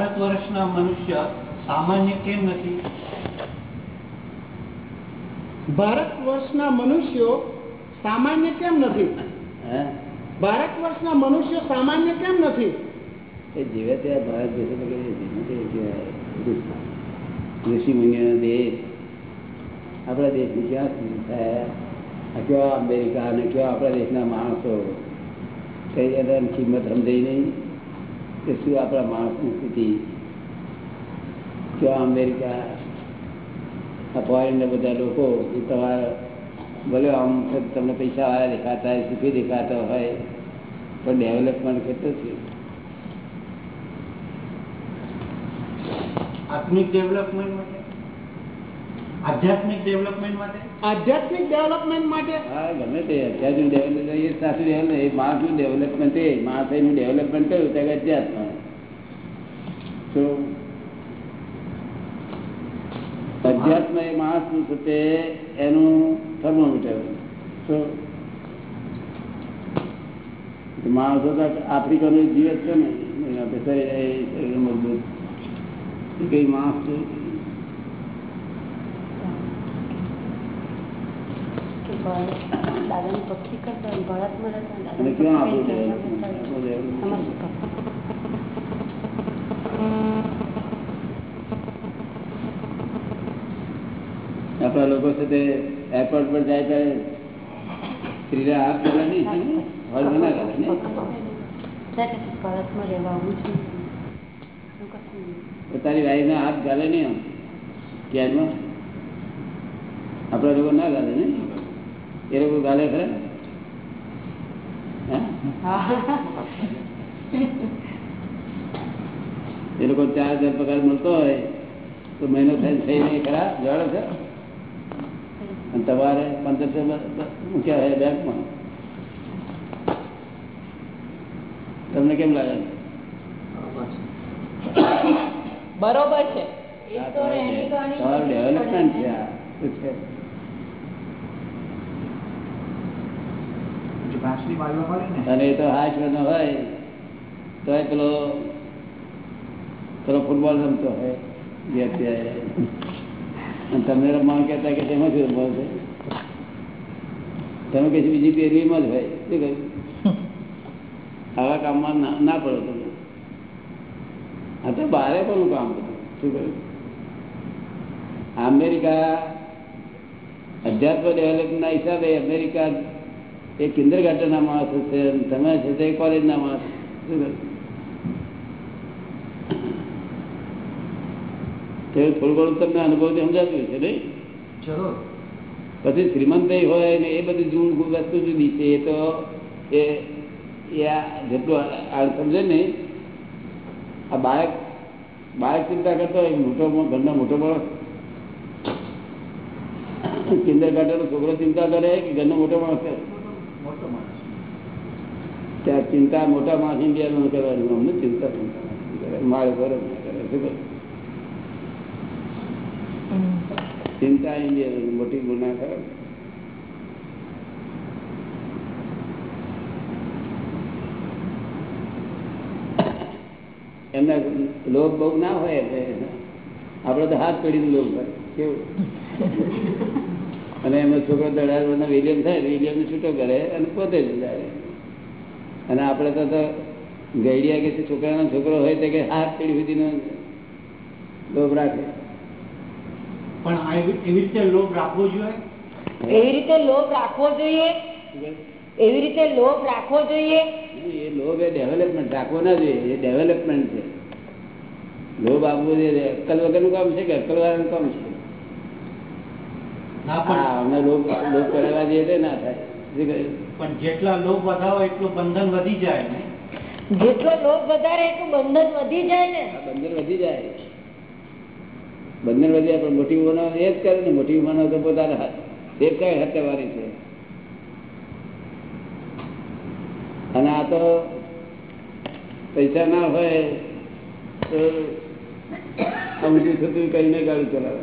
ભારત વર્ષના મનુષ્ય સામાન્ય કેમ નથી? ભારત વર્ષના મનુષ્યો સામાન્ય કેમ નથી? ભારત વર્ષના મનુષ્યો સામાન્ય કેમ નથી? એ જીવે ત્યાં ભારત દેશ. ઋષિ મુનિઓનો દેશ. આપણા દેશની ક્યાં થાય કેવા અમેરિકા અને કેવા આપણા દેશના માણસો? કઈ એની કિંમત સમજાઈ નહીં? કે શું આપણા માણસની સ્થિતિ? ક્યાં અમેરિકા, આ ફોરેનના બધા લોકો, એ તમારા ભલે આમ તમને પૈસા વાળા દેખાતા હોય, સુખી દેખાતા હોય, પણ ડેવલપમેન્ટ કેટલું છે? આત્મિક ડેવલપમેન્ટ માટે? આધ્યાત્મિક ડેવલપમેન્ટ માટે? આધ્યાત્મિક ડેવલપમેન્ટ માટે? હા ગમે તે અત્યારનું ડેવલપમેન્ટ એ સાચું ડેવલપ એ માણસનું ડેવલપમેન્ટ એ માણસ એનું ડેવલપમેન્ટ કર્યું ત્યાં અધ્યાત્મ. તો અધ્યાત્મ એ માણસનું છે તે એનું થર્મોમીટર તો માણસો તો આફ્રિકાનો જીવ છે ને એના આપણે શરીર મજબૂત. કઈ માણસ છે કે ભારત દાદાની ભક્તિ કરતા ભારતમાં રહેતા આપણું લોકો સાથે એરપોર્ટ પર જાય ત્યારે સ્ત્રીને હાથ કરે નહીં? છે ને? કરે ભારતમાં છું. નહીં. વાઈફને હાથ ગાલે નહીં આમ? ક્યારમાં આપણા લોકો ના ગાલે ને એ લોકો ગાલે ખરા હે? એ લોકો ચાર હજાર પગાર મળતો હોય તો મહિનો થાય થઈ નહીં ખરા જવાડે છે અને તમારે પંદરસો મૂક્યા હોય બેંકમાં તમને કેમ લાગે બરોબર છે આ તમારું તમારું ડેવલપમેન્ટ છે આ શું છે ઘાસની બાજુ મળે ને અને એ તો હાથ નો હોય તો પેલો પેલો ફૂટબોલ રમતો હોય અત્યારે. અને તમે રમવાનું કહેતા કે તેમાં શું રમવાનું છે? તમે કશું બીજી પેરવીમાં જ હોય, શું કહ્યું? આવા કામમાં ના પડો તમે. આ તો બારે પણ કામ બધું શું કહ્યું? અમેરિકા, અધ્યાત્મ ડેવલપના હિસાબે અમેરિકા એ કિન્દર ગાર્ડનના માણસો છે તમે છે તે કોલેજના માણસ? થોડું ઘણું તમને અનુભવથી સમજાતું છે નહીં? જરૂર. પછી શ્રીમંત હોય ને એ બધી જૂન વસ્તુ જુદી છે એ તો એ જેટલું સમજે ને આ બાળક બાળક ચિંતા કરતો હોય મોટો ઘરનો મોટો માણસ. કિન્દર ગાર્ડનનો છોકરો ચિંતા કરે કે ઘરનો મોટો માણસ કરે ત્યાં ચિંતા મોટા માણસ ઇન્ડિયામાં કરવાની અમને ચિંતા મારે ના કરે? ચિંતા ઇન્ડિયા મોટી ગુના કરે એમના લોભ બહુ ના હોય એટલે આપડે તો હાથ પડીને લોભ કેવું? અને એમનો છોકરો દડા વિલિયમ થાય વિલિયમ છૂટો કરે અને પોતે જ જાય. અને આપણે તો ગઈડિયા કે છોકરાનો છોકરો હોય તો કે હાથ પેઢી સુધીનો લોભ રાખે. પણ આ એવી રીતે લોભ રાખવો જોઈએ? એવી રીતે લોભ રાખવો જોઈએ? એવી રીતે લોભ રાખવો જોઈએ? એ લોભ એ ડેવલપમેન્ટ રાખવો ના જોઈએ એ ડેવલપમેન્ટ છે. લોભ આપવો જોઈએ. અક્કલ વગરનું કામ છે કે અક્કલ વાળાનું કામ છે? ના હા પણ અમને લોભ લોભ કરાવવા જઈએ ના થાય? પણ જેટલા લોભ વધાવો એટલું બંધન વધી જાય ને. જેટલો લોભ વધારે એટલું બંધન વધી જાય ને. બંધન વધી જાય. બંધન વધી જાય પણ મોટી બનાવ એ જ કરે ને મોટી બનાવ તો પોતાના હાથ એ કઈ હત્યાવારી છે. અને આ તો પૈસા ના હોય તો અમુક થતું કહીને ગાડી ચલાવે.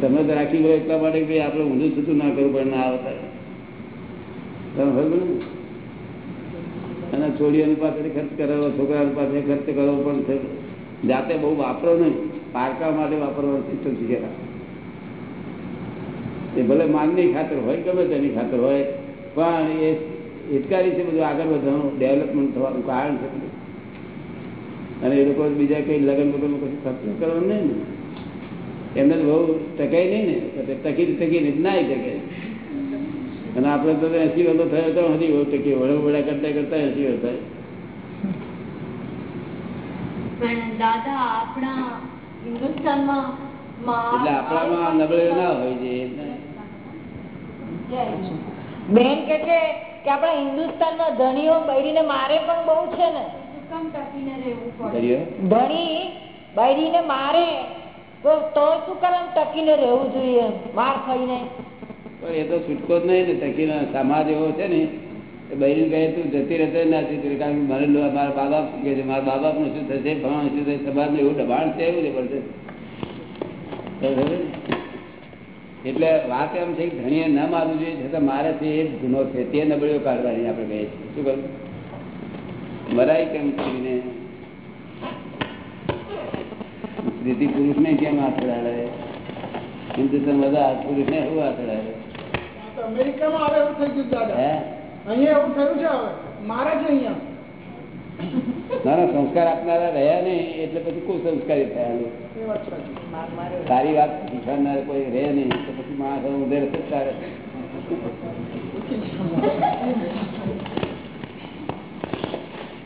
તમે તો રાખી ગયો એટલા માટે કે આપણે ઊંધું થતું ના કરવું પડે ના આવતા અને છોડીઓની પાસે ખર્ચ કરેલો છોકરાની પાસે ખર્ચ કરવો પણ જાતે બહુ વાપરો નહીં. પારકા માટે વાપરવાનું સિસ્ટમ શીખેલા. એ ભલે માનની ખાતર હોય, ગમે તેની ખાતર હોય, પણ એ હિતકારી છે બધું આગળ વધવાનું, ડેવલપમેન્ટ થવાનું કારણ છે અને એ લોકો બીજા કઈ લગ્ન લગ્ન કશું ખર્ચ કરવાનું નહીં ને. એમને બહુ ટકાય નહીં ને. ટકી ટકીને જ ના ટકે અને આપણે તો એસી વર્ષો થયો તો હજી ટકી વડો વડા કરતા કરતા એસી વર્ષ થાય. હિન્દુસ્તાનમાં માં- એટલે આપણામાં નબળે ના હોય છે બેન કે છે કે આપણા હિન્દુસ્તાનમાં ધણીઓ બૈરીને મારે પણ બહુ છે ને. ધણી બૈરીને મારે તો તો શું કામ ટકીને રહેવું જોઈએ માર ખાઈને. પણ એ તો છૂટકો જ નહીં ને ટકીનો સમાજ એવો છે ને, એ બહેરી કહે, તું જતી રહેતો નથી કારણ કે મારે મારા બા બાપ શું કહે છે? મારા બા બાપનું શું થશે? ભણવાનું શું થશે? સમાજનું એવું દબાણ છે, એવું બરાબર એટલે વાત એમ છે કે ધણીએ ન મારવું જોઈએ, છતાં મારે છે એ ગુનો છે, તે નબળીઓ કાઢવાની આપણે કહીએ છીએ શું કરું મરાય કેમ કરીને? સ્ત્રીથી પુરુષને કેમ આથડાડે હિન્દુસ્તાન બધા પુરુષને એવું આથડાડે અમેરિકામાં આવે એવું થઈ ગયું દાદા. અહીંયા એવું થયું છે હવે. મારા જ અહીંયા. નાના સંસ્કાર આપનારા રહ્યા ને એટલે પછી થયા વાત સાચી. સારી વાત શીખવાડનાર કોઈ રહે નહીં તો પછી માણસ ઉધેર સંસ્કાર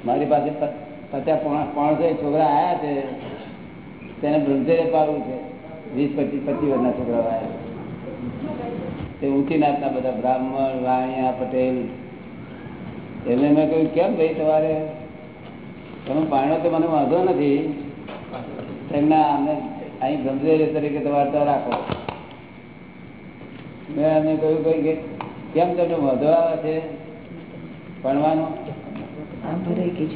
મારી પાસે પચાસ પાંચસો છોકરા આવ્યા છે. તેને બ્રહ્મચર્ય પાડવું છે. વીસ પચીસ પચીસ વર્ષના છોકરાઓ આવ્યા તે ઊંચી નાતના બધા બ્રાહ્મણ વાણિયા પટેલ એમને મેં કહ્યું કેમ ભાઈ તમારે? તમે પાણો તો મને વાંધો નથી. તેમના અમને અહીં બ્રહ્મચર્ય તરીકે તમારે તો રાખો. મેં એમને કહ્યું કહ્યું કે કેમ તમને વાંધો આવે છે ભણવાનો?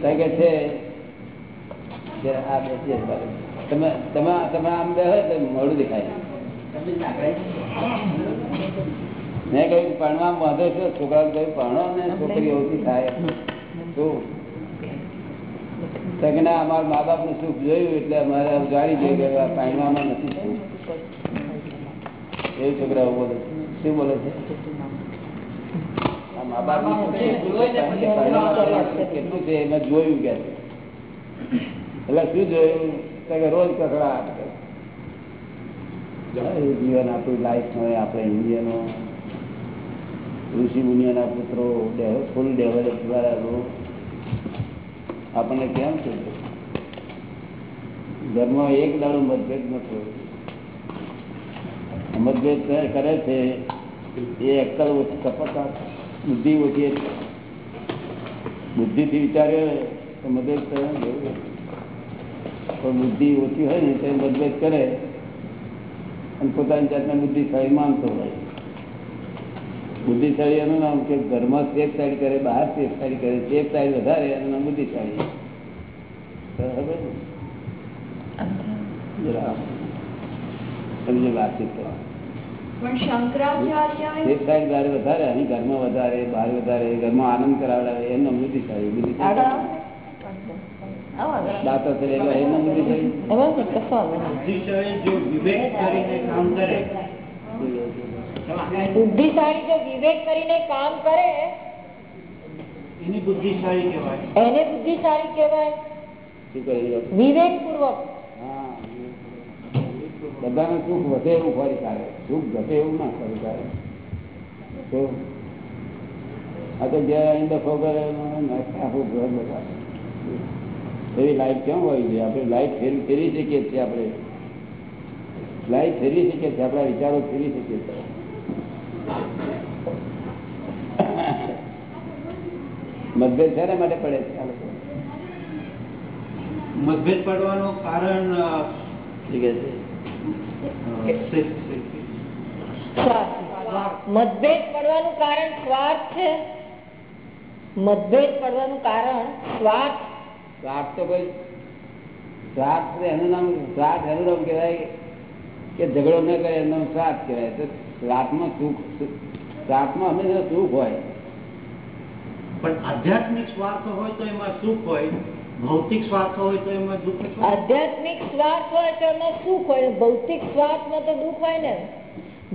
કે છે. તમે તમે તમે આમ બે હોય તો મોડું દેખાય. મેં કહ્યું ભણવા વાંધો છો છોકરા કહ્યું ભણો ને છોકરી ઓછી થાય અમારા મા બાપનું સુખ જોયું એટલે અમારે જાણી જોયું કે આ પાણવામાં નથી એવું છોકરાઓ બોલે છે. શું બોલે છે મા બાપનું કેટલું છે? એમાં જોયું કે એટલે શું જોયું રોજ કકડાટ. જીવન આપણું લાઈફ હોય આપણે ઇન્ડિયનો ઋષિ મુનિઓના પુત્રો ફૂલ ડેવલપ દ્વારા આપણને કેમ છે ઘરમાં એક દાડો મતભેદ નથી મતભેદ કરે- છે, એ અક્કલ ઓછી કપટ બુદ્ધિ ઓછી. બુદ્ધિથી વિચારે તો મતભેદ કરે. પણ બુદ્ધિ ઓછી હોય ને, તો મતભેદ કરે અને પોતાની જાતને બુદ્ધિશાળી માનતો હોય. બુદ્ધિશાળી એનું નામ કે ઘરમાં શેખશાળી કરે બહાર શેખશાળી કરે શેખશાળી વધારે એનું નામ બુદ્ધિશાળી સમજી વાતચીત કરવા વધારે ઘરમાં વધારે બહાર વધારે ઘરમાં આનંદ કરાવડાવે એનું નામ બુદ્ધિશાળી બુદ્ધિશાળી દાંતો બુદ્ધિશાળી જો વિવેક કરીને કામ કરે બુદ્ધિશાળી જો વિવેક કરીને કામ કરે એની બુદ્ધિશાળી કહેવાય. એને બુદ્ધિશાળી કહેવાય. વિવેક પૂર્વક હા બધાને સુખ વધે એવું ફરી કાઢે. સુખ ઘટે એવું ના ફરી કાઢે. તો આ તો જ્યાં અહીં દફો કરે આખું ઘર બધા એવી લાઈટ કેમ હોય છે? આપણે લાઈટ ફેરી શકીએ છીએ આપણે. લાઈટ ફેરી શકીએ છીએ આપણા વિચારો ફેરી શકીએ છીએ. મતભેદ શેના માટે પડે છે આ લોકો? મતભેદ પડવાનું કારણ. મતભેદ પડવાનું કારણ સ્વાર્થ છે. મતભેદ પડવાનું કારણ સ્વાર્થ સ્વાર્થ તો કોઈ શ્રાદ્ધ એનું નામ શ્રાદ્ધ એનું નામ કહેવાય કે ઝઘડો ન કરે એનું નામ શ્રાદ્ધ કહેવાય. તો શ્રાદ્ધમાં સુખ શ્રાદ્ધમાં હંમેશા સુખ હોય. પણ આધ્યાત્મિક સ્વાર્થ હોય તો એમાં સુખ હોય ભૌતિક સ્વાર્થ હોય તો એમાં દુઃખ હોય. આધ્યાત્મિક સ્વાર્થ હોય તો એમાં સુખ હોય. ભૌતિક સ્વાર્થમાં તો દુઃખ હોય ને.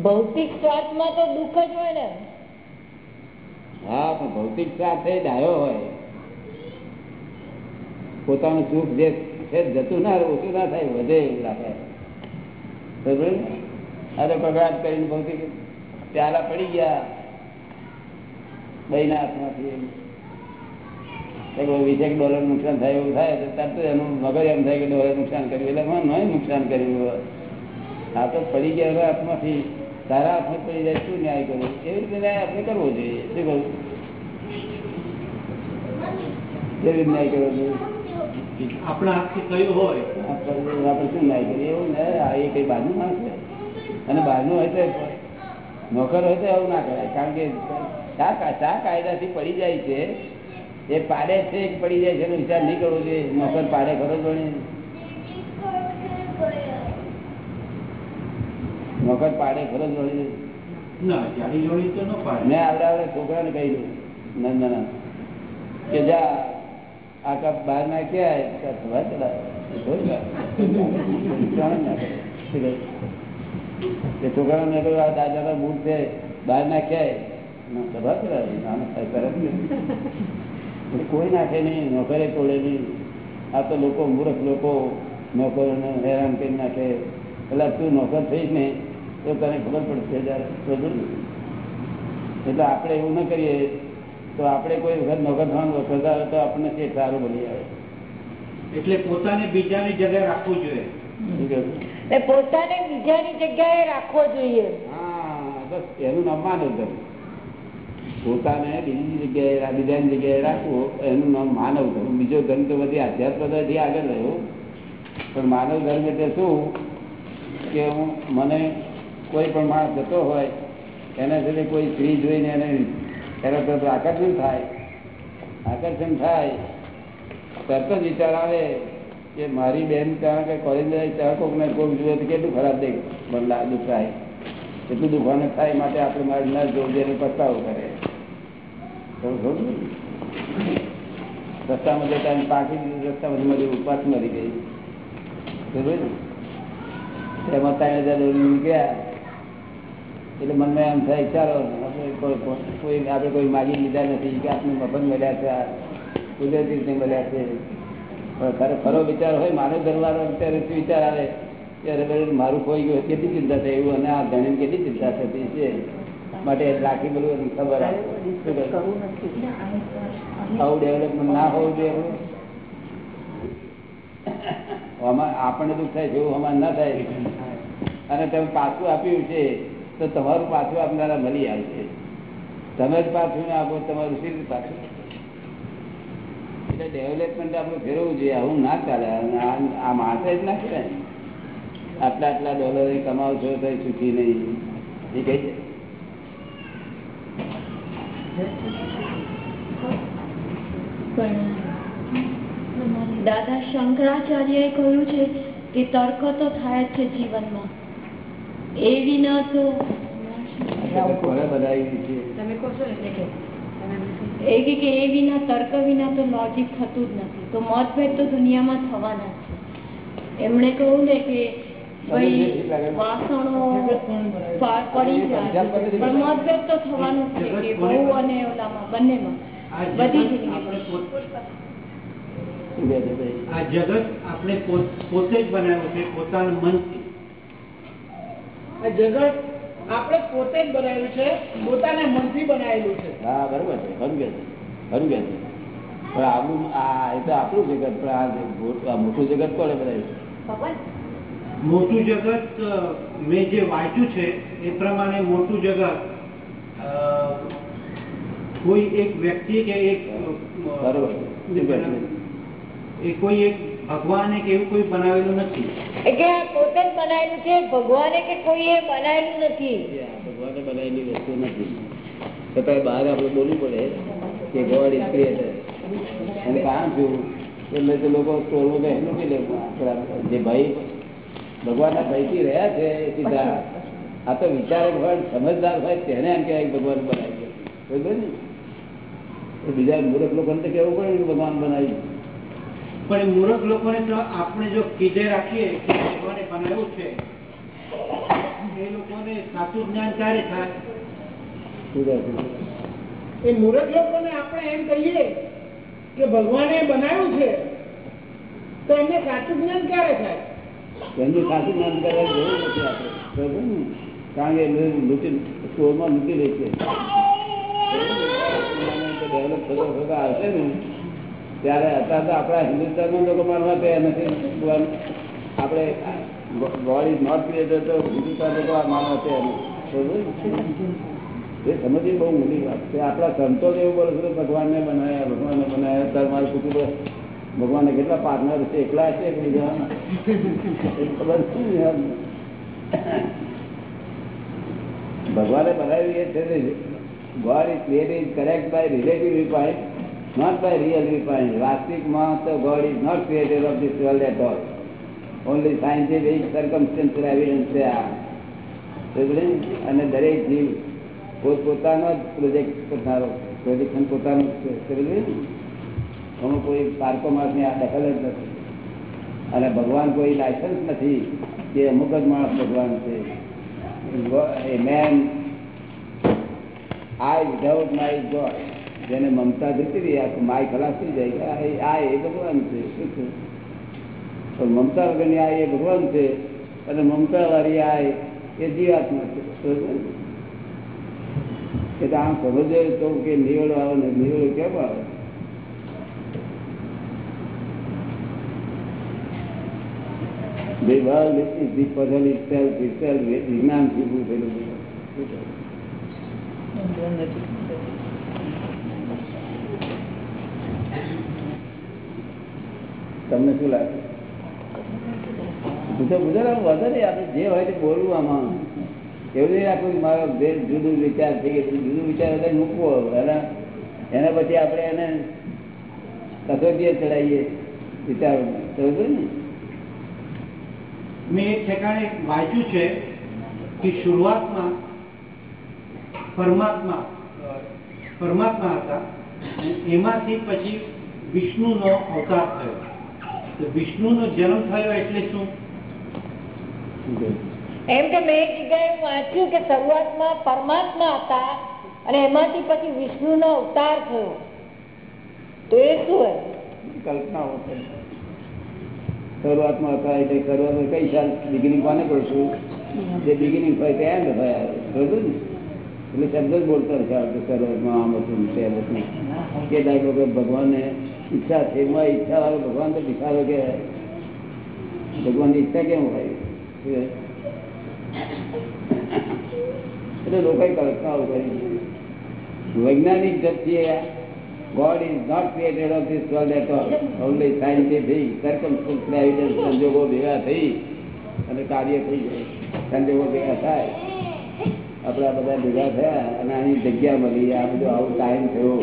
ભૌતિક સ્વાર્થમાં તો દુઃખ જ હોય ને. હા પણ ભૌતિક સાથે ડાયો હોય. પોતાનું સુખ જે છે જતું ના ઓછું ના થાય, વધે એવું રાખે. અરે કગડાટ કરીને ભૌતિક પ્યાલા પડી ગયા. બહીના હાથમાંથી વીસેક ડોલર નુકસાન થાય એવું થાય તરત એનું મગજ એમ થાય કે ડોલર નુકસાન કર્યું. એટલે મને નહીં નુકસાન કર્યું આ તો પડી ગયા હવે હાથમાંથી. તારા હાથમાં પડી જાય, શું ન્યાય કરવું એવી રીતે ન્યાય આપણે કરવો જોઈએ? શું કરવું? કેવી ન્યાય કરવો જોઈએ? આપણા હાથથી કયું હોય. આપણે આપણે શું ન્યાય કરીએ એવું ને આ એ કઈ બહારનું માણસ અને બહારનું હોય તો નોકર હોય તો એવું ના કરાય. કારણ કે શા શા કાયદાથી પડી જાય છે? એ પાડે છે પડી જાય છે એનો વિચાર નહીં કરવો જોઈએ. નોકર પાડે ખરો જ વળી. નોકર પાડે ખરો જાડી જોડી મેં આવડે આવડે છોકરાને કહી દઉં નંદના કે જા આ કપ બહાર નાખ્યા થોડી ના આ દાદાના બૂટ છે બહાર નાખ્યા ના, કોઈ નાખે નહીં નોકરે તોડે નહીં. આ તો લોકો મૂર્ખ લોકો નોકરોને હેરાન કરી નાખે. એટલે તું નોકર થઈશ ને તો તને ખબર પડશે એટલે આપણે એવું ન કરીએ. તો આપણે કોઈ વખત નોકર થવાનું હોય તો આપણને તે સારું બની આવે એટલે પોતાને બીજાની જગ્યાએ રાખવું જોઈએ. પોતાને બીજાની જગ્યાએ રાખવો જોઈએ. હા બસ એનું નામ માનવ ધર્મ પોતાને બીજી જગ્યાએ બીજાની જગ્યાએ રાખવું એનું નામ માનવ ધર્મ. બીજો ધર્મ તો બધી આધ્યાત્મથી આગળ રહ્યો. પણ માનવ ધર્મ એટલે શું? કે હું મને કોઈ પણ માણસ જતો હોય એના સાથે કોઈ સ્ત્રી જોઈને એને તરત આકર્ષણ થાય. આકર્ષણ થાય. તરત જ વિચાર આવે કે મારી બેન ત્યાં કે કોલેજ જાય ત્યાં કોઈકને કોઈક જુએ તો કેટલું ખરાબ દે બદલા દુઃખ થાય એટલું દુખાને થાય માટે આપણે મારી ન જોવું એને પસ્તાવો કરે. ને? રસ્તામાં જતા પાકી રસ્તામાં મળી ઉપાસ મરી ગઈ. બરોબર ને? એમાં ત્રણ હજાર દોરી ગયા એટલે મનમાં એમ થાય, ચાલો કોઈ- આપણે કોઈ માગી લીધા નથી, કે આપણે મફન મળ્યા છે કુદરતી રીતે મળ્યા છે. પણ ખરો વિચાર હોય મારો ધર્મવાળો અત્યારે શું વિચાર આવે? ત્યારે મારું ખોઈ ગયું, કેટલી ચિંતા થાય એવું, અને આ ધણી કેટલી ચિંતા થતી છે? માટે રાખી બધું ખબર આવે ડેવલપમેન્ટ ના હોવું જોઈએ આપણને દુઃખ થાય એવું અમારે ના થાય. અને તમે પાછું આપ્યું છે. તો તમારું પાછું આપનારા મળી આવશે તમે જ પાછું ના આપો, તમારું શી પાછું? એટલે ડેવલપમેન્ટ આપણે ફેરવવું જોઈએ. આવું ના ચાલે. આ- માણસે જ ના કહેવાય આટલા આટલા ડોલર કમાવ છો તો સુખી નહીં. એ કઈ છે દાદા શંકરાચાર્યએ કહ્યું છે કે તર્ક તો થાય છે જીવનમાં. એ વિના તો જગત કોણે બનાવી છે તમે કહો છો ને કે એ કે એ વિના તર્ક વિના તો લોજિક થતું જ નથી. તો મતભેદ તો દુનિયામાં થવાના છે. એમણે કહ્યું ને કે ભાઈ વાસણો પડી જાય પણ મતભેદ તો થવાનું છે કે બહુ અને ઓલામાં બંનેમાં. બધી છે આ જગત આપણે પોતે જ બનાવ્યું છે પોતાના મનથી. આ જગત આપણે પોતે જ બનાવેલું છે પોતાના મનથી બનાવેલું છે. હા બરોબર છે ખરું કે છે ખરું કે છે. પણ આપણું આ એ તો આપણું જગત પણ આ મોટું જગત કોને બનાવ્યું ભગવાન. મોટું જગત મેં જે વાંચ્યું છે એ પ્રમાણે મોટું જગત કોઈ એક વ્યક્તિ કે એક બરોબર કોઈ એક ભગવાને કે એવું કોઈ બનાવેલું નથી? એટલે પોતે જ બનાવેલું છે ભગવાને કે કોઈએ બનાવેલું નથી? ભગવાને બનાવેલી વસ્તુ નથી. છતાંય બહાર આપણે બોલવું પડે કે ગોડ ઇઝ ક્રિએટર અને કામ જોયું એટલે તો લોકો સ્ટોરમાં બેસી એનું લે આપણા જે ભાઈ ભગવાનના ભયથી રહ્યા છે સીધા. આ તો વિચારક હોય સમજદાર હોય તેને એમ કહેવાય કે ભગવાન બનાવી બરોબર ને? બીજા મૂર્ખ લોકોને તો કેવું પડે કે ભગવાન બનાવ્યું પણ મૂર્ખ લોકોને તો આપણે જો કીધે રાખીએ કે ભગવાને બનાવ્યું છે એ લોકોને સાચું જ્ઞાન ક્યારે થાય? એ મૂર્ખ લોકોને આપણે એમ કહીએ કે ભગવાને બનાવ્યું છે તો એમને સાચું જ્ઞાન ક્યારે થાય? એમનું સાચું જ્ઞાન કરવાની જરૂર નથી આપણે ને? કારણ કે લૂંટી સ્કૂલમાં લૂંટી લે છે. ડેવલપ થતો થતો આવશે ને. ત્યારે અત્યારે તો આપણા હિન્દુસ્તાનમાં લોકો માનવા તૈયાર નથી. આપણે ગોડ ઇઝ નોટ ક્રિએટેડ તો હિન્દુસ્તાન લોકો માનવા તૈયાર નથી. એ સમજવી બહુ મોટી વાત છે. આપણા સંતો એવું બોલે છે ભગવાનને બનાવ્યા ભગવાનને બનાવ્યા તાર મારું કુટુંબ ભગવાનને કેટલા પાર્ટનર છે? એકલા છે કે બીજા ખબર છે ભગવાને બનાવ્યું એ છે God is created correct by relative વિપાઇન not by real વિપાઇન Vastic તો of God not not created of this world at only Only scientific છે આ સમજ્યો ને? અને દરેક જીવ પોતપોતાનો જ પ્રોજેક્ટ કરનારો પ્રોજેક્શન પોતાનું? આમાં કોઈ પારકો માણસની આ દખલ જ નથી અને ભગવાન કોઈ લાયસન્સ નથી કે અમુક જ માણસ ભગવાન છે એ man I without my God જેને મમતા જીતી રહી માય ખલાસ થઈ જાય આ એ- ભગવાન છે શું છે? પણ મમતા વગરની આ એ ભગવાન છે અને મમતા વાળી આ એ- જીવાત્મા છે? એટલે આમ સમજે તો કે નિવેડો આવે ને નિવેડો કેમ આવે? The world is the puzzle itself, itself, થયેલું. શું કહે? તમને શું લાગે? જે હોય તે બોલવું આમાં. એવું નહીં રાખવું મારો બે જુદું વિચાર થઈ ગયો જુદું વિચાર એટલે મૂકવો એના એના પછી આપણે એને કસોટીએ ચડાવીએ વિચારો ને? મેં એક ઠેકાણે વાંચ્યું છે કે શરૂઆતમાં પરમાત્મા પરમાત્મા હતા એમાંથી પછી વિષ્ણુનો અવતાર થયો. વિષ્ણુનો જન્મ થયો એટલે શું? એમ કે મેં એક જગ્યાએ વાંચ્યું કે શરૂઆતમાં પરમાત્મા હતા અને એમાંથી પછી વિષ્ણુનો અવતાર થયો. તો એ શું છે. શરૂઆતમાં હતા એટલે શરૂઆતમાં કઈ સાલ બિગિનિંગ કોને કરશું? જે બિગિનિંગ હોય તે એન્ડ થયા બરોબર ને? એટલે શબ્દ જ બોલતો કે શરૂઆતમાં આમ હતું કે ડાયલોગ ભગવાનને ઈચ્છા છે એમાં ઈચ્છા વાળો ભગવાન તો ભિખારો કે ભગવાનની ઈચ્છા કેમ હોય શું હોય? એટલે લોકોએ કલ્પનાઓ કરી છે. વૈજ્ઞાનિક દ્રષ્ટિએ God is not created of this world at all. Only scientific, circumstantial evidence સંજોગો ભેગા થઈ અને કાર્ય થઈ જાય સંજોગો ભેગા થાય આપણા બધા ભેગા થયા અને આની જગ્યા મળી આ બધું આવું ટાઈમ થયો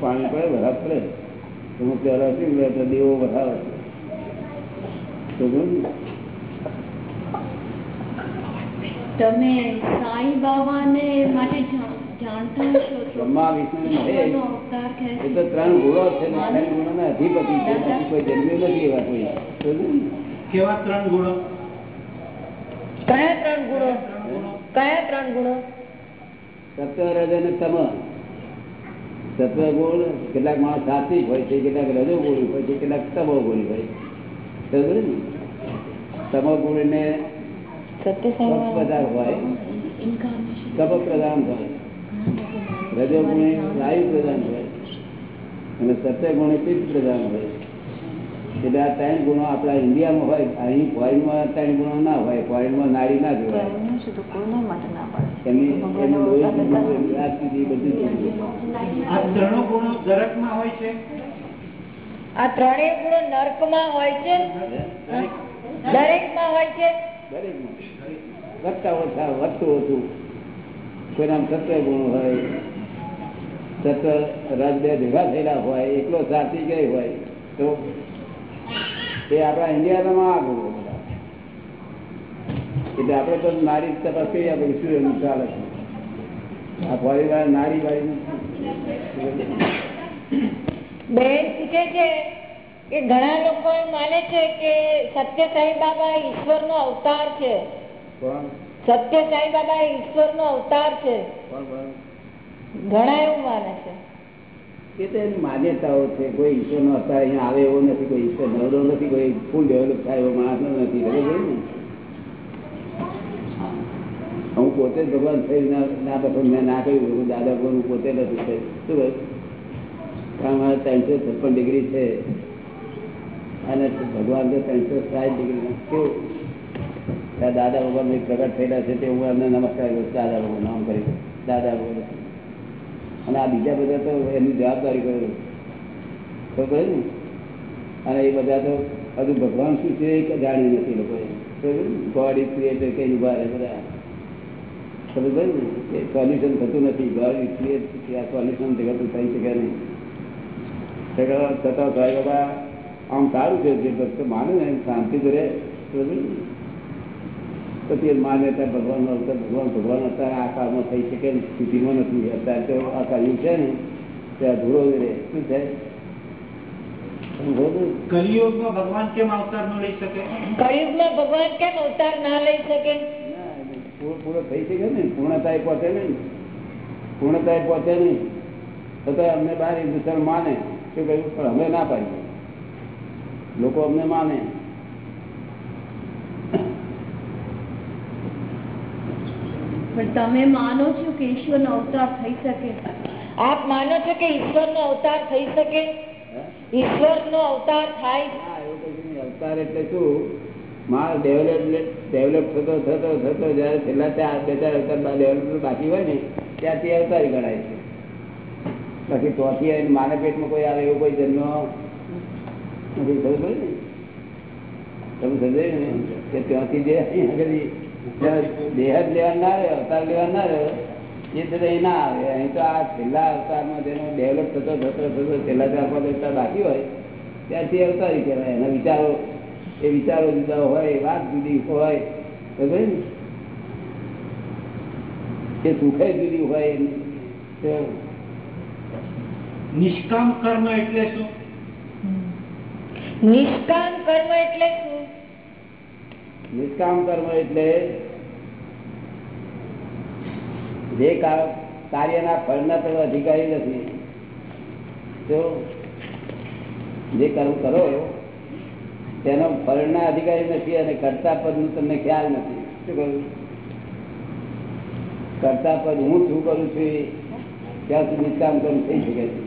પાણી પડે, વરસાદ પડે, તો હું પહેલા શું તો દેવો વધારે તમે સાંઈ માટે જાણતા હશો તો બ્રહ્મા વિષ્ણુ મહેશ એ તો ત્રણ ગુણો છે ને ત્રણ ગુણોના અધિપતિ છે. કોઈ જન્મ્યું નથી એવા કોઈ. કેવા ત્રણ ગુણો? કયા ત્રણ ગુણો? કયા ત્રણ ગુણો? સત્વ રજ અને તમ. સત્વ ગુણ કેટલાક માણસ સાત્વિક હોય છે કેટલાક રજો ગુણ હોય છે કેટલાક તમો ગુણ હોય છે. તમો ગુણ ને સત્ય પ્રધાન હોય. તપ પ્રધાન હોય. રજો ગુણે વાયુ પ્રધાન હોય અને સત્ય ગુણે પિત્ત પ્રધાન હોય. એટલે આ ત્રણ ગુણો આપણા ઇન્ડિયામાં હોય અહીં ફોરેનમાં ત્રણ ગુણો ના હોય ફોરેનમાં નાડી ના જોવાય. એમની લોહી બધું ગુણો દરેકમાં હોય છે? આ ત્રણેય ગુણો નર્કમાં હોય છે? દરેકમાં હોય છે? દરેકમાં. વધતા ઓછા વધતું ઓછું. કોઈના સત્ય ગુણ હોય. બે ભેગા થયેલા હોય એકલો સાચી ગઈ હોય તો એ આપણા ઇન્ડિયામાં આ ગુણો બધા એટલે આપણે તો નારી તપાસ કરી આપણે એનું ચાલે છે આ ફરી વાર નારી વાળી બેન શીખે છે કે ઘણા લોકો માને છે કે સત્ય સાઈ બાબા ઈશ્વર નો અવતાર છે. સત્ય સાઈ બાબા ઈશ્વર નો અવતાર છે. ઘણા એવું માને છે. એ તો એની માન્યતાઓ છે. કોઈ ઈશ્વરનો હતા, અહીંયા આવે એવો નથી, કોઈ ઈશ્વર નવરો નથી, કોઈ ફૂલ ડેવલપ થાય એવો માણસ નથી ને? હું. પોતે જ ભગવાન થઈ ના ના પસંદ મેં ના કહ્યું દાદા ભગવાન હું પોતે નથી શું કહ્યું? કારણ મારે ત્રણસો છપ્પન ડિગ્રી છે. અને ભગવાન તો ત્રણસો સાઠ ડિગ્રી કેવું? દાદા ભગવાન પ્રગટ થયેલા છે તે હું એમને નમસ્કાર કરું દાદા ભગવાન નામ કરી દાદા ભગવાન. અને આ બીજા બધા તો એની જવાબદારી કરું ખબર ને, અને એ બધા તો હજુ ભગવાન શું છે એ જાણ્યું નથી લોકોએ. ગોડ ઇઝ ક્રિએટર કઈ ઊભા રહે બધા. ખબર ને એ સોલ્યુશન થતું નથી. ગોડ ઇઝ ક્રિએટ આ સોલ્યુશન જગતું થઈ શકે નહીં. છતાં સાહેબ બાબા, આમ સારું છે, જે ભક્ત માને ને શાંતિ તો રહે? પછી માને ત્યાં ભગવાન અવતાર ભગવાન ભગવાન અત્યારે આ કાળમાં થઈ શકે સ્થિતિમાં નથી. અત્યારે તો આ કાળિયું છે ને ત્યાં ધૂળો રે શું છે? સમજો ભગવાન કેમ અવતાર ન લઈ શકે? કળિયુગમાં ભગવાન કેમ અવતાર ના લઈ શકે? પૂરો પૂરો થઈ શકે ને. પૂર્ણતાએ પહોંચે નહીં પૂર્ણતાએ પહોંચે નહીં છતાં અમને બહાર હિન્દુસ્તાન માને. કે કહ્યું? પણ અમે ના પાડીએ. લોકો અમને માને. પણ તમે માનો છો કે ઈશ્વરનો અવતાર થઈ શકે? આપ માનો છો કે ઈશ્વરનો અવતાર થઈ શકે? ઈશ્વરનો અવતાર થાય. અવતાર એટલે શું? માલ ડેવલપ ડેવલપ થતો થતો થતો જયારે છેલ્લા ચાર બે ચાર અવતાર ડેવલપ બાકી હોય ને ત્યાંથી અવતારી ગણાય છે. બાકી ચોથી આવીને માને પેટમાં કોઈ આવે એવો કોઈ જન્મ નથી. ખબર પડે ને? તમે સમજાયું ને? કે ત્યાંથી જે અહીં આગળ દેહ જ લેવા ના રહ્યો અવતાર લેવા ના રહ્યો એ તો એ ના આવે. અહીં તો આ છેલ્લા અવતારમાં જેનો ડેવલપ થતો થતો થતો છેલ્લા ચાર અવતાર બાકી હોય ત્યારથી અવતારી કહેવાય. એના વિચારો એ વિચારો જુદા હોય વાત જુદી હોય ખબર ને? એ સુખે જુદી હોય. નિષ્કામ કર્મ એટલે શું? નિષ્કામ કર્મ એટલે નિષ્કામ કર્મ એટલે જે કાર્યના ફળના તમે અધિકારી નથી. જે કર્મ કરો, તેનો ફળના અધિકારી નથી અને કરતા પદનું તમને ખ્યાલ નથી. શું કહ્યું? કરતા પદ હું શું કરું છું ત્યાં સુધી નિષ્કામ કર્મ થઈ શકે છે.